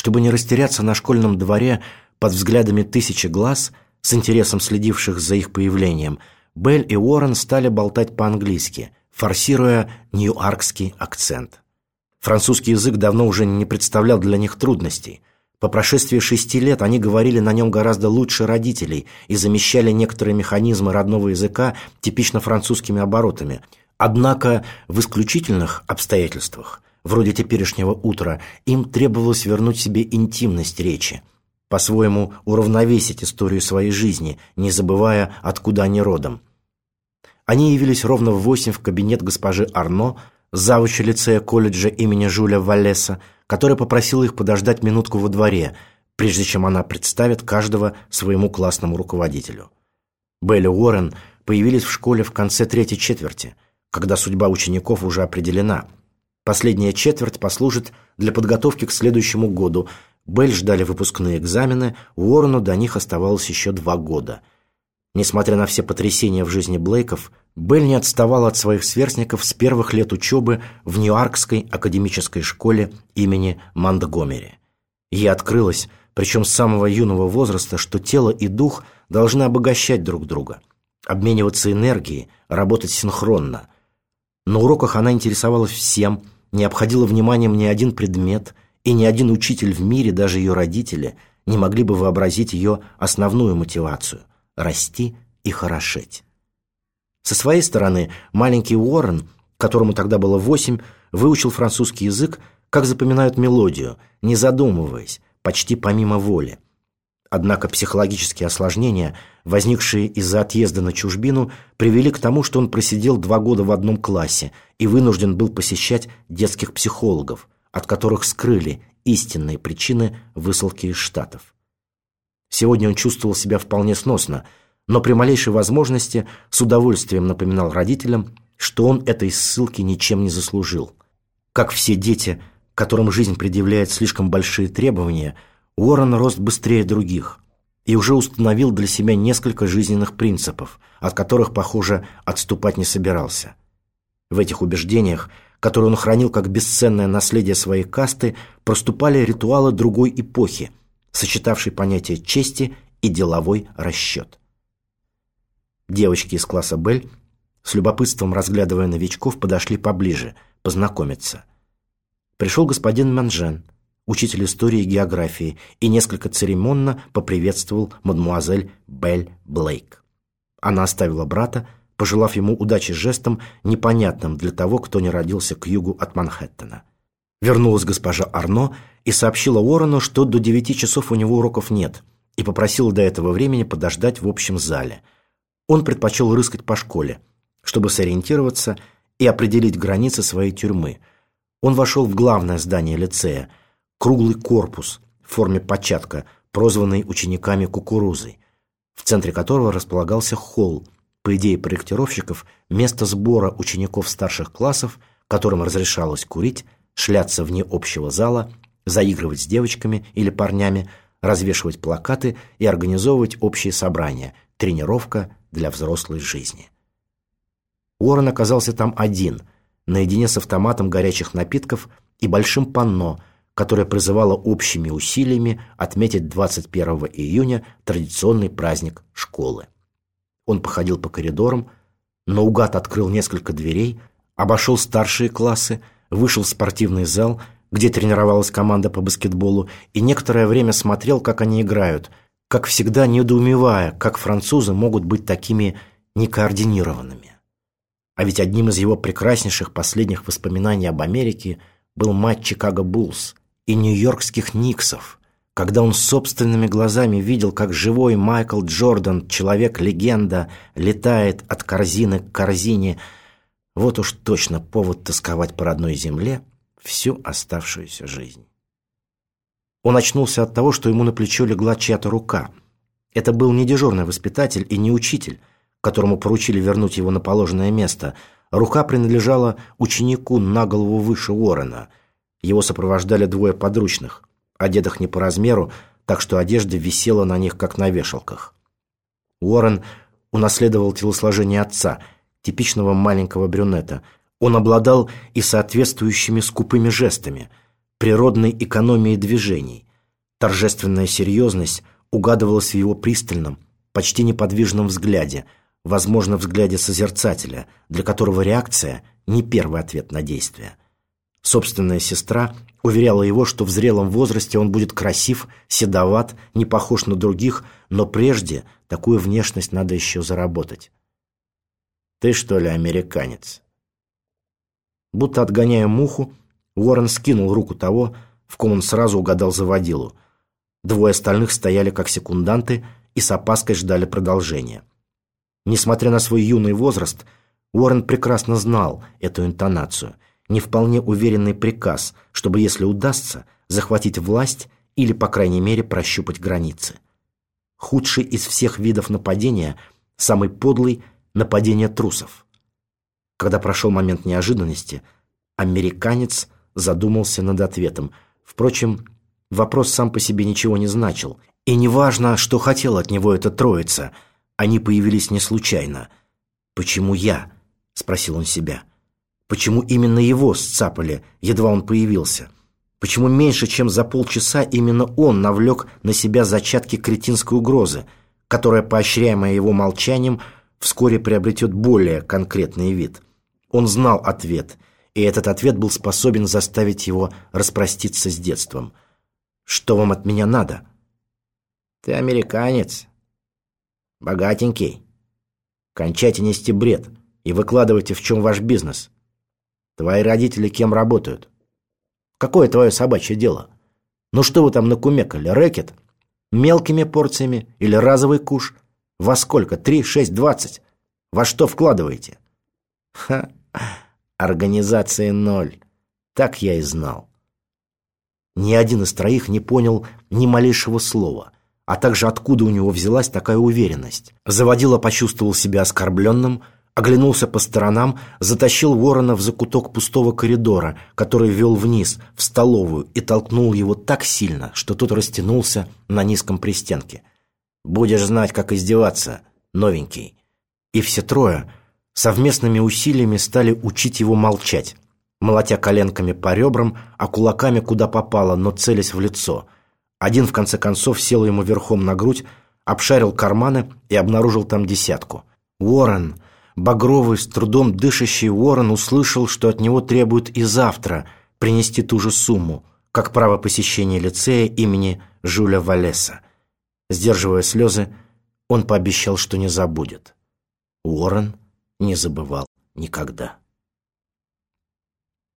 Чтобы не растеряться на школьном дворе под взглядами тысячи глаз, с интересом следивших за их появлением, Белль и Уоррен стали болтать по-английски, форсируя нью-аркский акцент. Французский язык давно уже не представлял для них трудностей. По прошествии шести лет они говорили на нем гораздо лучше родителей и замещали некоторые механизмы родного языка типично французскими оборотами. Однако в исключительных обстоятельствах, вроде теперешнего утра, им требовалось вернуть себе интимность речи, по-своему уравновесить историю своей жизни, не забывая, откуда они родом. Они явились ровно в восемь в кабинет госпожи Арно, завуча лицея колледжа имени Жюля Валеса, который попросил их подождать минутку во дворе, прежде чем она представит каждого своему классному руководителю. Белли Уоррен появились в школе в конце третьей четверти, когда судьба учеников уже определена. Последняя четверть послужит для подготовки к следующему году. Белль ждали выпускные экзамены, Уоррену до них оставалось еще два года. Несмотря на все потрясения в жизни Блейков, Белль не отставал от своих сверстников с первых лет учебы в Ньюаркской академической школе имени Монтгомери. Ей открылось, причем с самого юного возраста, что тело и дух должны обогащать друг друга, обмениваться энергией, работать синхронно. На уроках она интересовалась всем, не обходила вниманием ни один предмет, и ни один учитель в мире, даже ее родители, не могли бы вообразить ее основную мотивацию – расти и хорошеть. Со своей стороны, маленький Уоррен, которому тогда было восемь, выучил французский язык, как запоминают мелодию, не задумываясь, почти помимо воли. Однако психологические осложнения, возникшие из-за отъезда на чужбину, привели к тому, что он просидел два года в одном классе и вынужден был посещать детских психологов, от которых скрыли истинные причины высылки из Штатов. Сегодня он чувствовал себя вполне сносно – но при малейшей возможности с удовольствием напоминал родителям, что он этой ссылки ничем не заслужил. Как все дети, которым жизнь предъявляет слишком большие требования, Уоррен рос быстрее других и уже установил для себя несколько жизненных принципов, от которых, похоже, отступать не собирался. В этих убеждениях, которые он хранил как бесценное наследие своей касты, проступали ритуалы другой эпохи, сочетавшей понятия чести и деловой расчет. Девочки из класса Бель, с любопытством разглядывая новичков, подошли поближе, познакомиться. Пришел господин Манжен, учитель истории и географии, и несколько церемонно поприветствовал мадмуазель Бель Блейк. Она оставила брата, пожелав ему удачи жестом, непонятным для того, кто не родился к югу от Манхэттена. Вернулась госпожа Арно и сообщила Уоррену, что до девяти часов у него уроков нет, и попросила до этого времени подождать в общем зале – он предпочел рыскать по школе, чтобы сориентироваться и определить границы своей тюрьмы. Он вошел в главное здание лицея, круглый корпус в форме початка, прозванный учениками кукурузой, в центре которого располагался холл, по идее проектировщиков, место сбора учеников старших классов, которым разрешалось курить, шляться вне общего зала, заигрывать с девочками или парнями, развешивать плакаты и организовывать общие собрания, тренировка, для взрослой жизни. Уоррен оказался там один, наедине с автоматом горячих напитков и большим панно, которое призывало общими усилиями отметить 21 июня традиционный праздник школы. Он походил по коридорам, наугад открыл несколько дверей, обошел старшие классы, вышел в спортивный зал, где тренировалась команда по баскетболу, и некоторое время смотрел, как они играют, как всегда недоумевая, как французы могут быть такими некоординированными. А ведь одним из его прекраснейших последних воспоминаний об Америке был матч Чикаго Буллс и нью-йоркских Никсов, когда он собственными глазами видел, как живой Майкл Джордан, человек-легенда, летает от корзины к корзине. Вот уж точно повод тосковать по родной земле всю оставшуюся жизнь. Он очнулся от того, что ему на плечо легла чья-то рука. Это был не дежурный воспитатель и не учитель, которому поручили вернуть его на положенное место. Рука принадлежала ученику на голову выше Уоррена. Его сопровождали двое подручных, одетых не по размеру, так что одежда висела на них, как на вешалках. Уоррен унаследовал телосложение отца, типичного маленького брюнета. Он обладал и соответствующими скупыми жестами – природной экономии движений, Торжественная серьезность угадывалась в его пристальном, почти неподвижном взгляде, возможно, взгляде созерцателя, для которого реакция – не первый ответ на действие. Собственная сестра уверяла его, что в зрелом возрасте он будет красив, седоват, не похож на других, но прежде такую внешность надо еще заработать. «Ты что ли американец?» Будто отгоняя муху, Уоррен скинул руку того, в ком он сразу угадал заводилу. Двое остальных стояли как секунданты и с опаской ждали продолжения. Несмотря на свой юный возраст, Уоррен прекрасно знал эту интонацию, не вполне уверенный приказ, чтобы, если удастся, захватить власть или, по крайней мере, прощупать границы. Худший из всех видов нападения, самый подлый – нападение трусов. Когда прошел момент неожиданности, американец задумался над ответом. Впрочем, вопрос сам по себе ничего не значил. И неважно, что хотел от него эта троица, они появились не случайно. «Почему я?» – спросил он себя. «Почему именно его сцапали, едва он появился?» Почему меньше, чем за полчаса именно он навлек на себя зачатки кретинской угрозы, которая, поощряемая его молчанием, вскоре приобретет более конкретный вид? Он знал ответ, и этот ответ был способен заставить его распроститься с детством. «Что вам от меня надо?» «Ты американец. Богатенький. Кончайте нести бред и выкладывайте, в чем ваш бизнес. Твои родители кем работают?» Какое твое собачье дело? Ну что вы там накумекали, рэкет? Мелкими порциями или разовый куш? Во сколько? Три, шесть, двадцать? Во что вкладываете? Ха, организации ноль. Так я и знал. Ни один из троих не понял ни малейшего слова, а также откуда у него взялась такая уверенность. Заводила почувствовал себя оскорбленным, оглянулся по сторонам, затащил ворона в закуток пустого коридора, который вел вниз, в столовую, и толкнул его так сильно, что тот растянулся на низком пристенке. «Будешь знать, как издеваться, новенький». И все трое совместными усилиями стали учить его молчать, молотя коленками по ребрам, а кулаками куда попало, но целясь в лицо. Один, в конце концов, сел ему верхом на грудь, обшарил карманы и обнаружил там десятку. «Уоррен!» Багровый, с трудом дышащий Уоррен услышал, что от него требуют и завтра принести ту же сумму, как право посещения лицея имени Жюля Валеса. Сдерживая слезы, он пообещал, что не забудет. Уоррен не забывал никогда.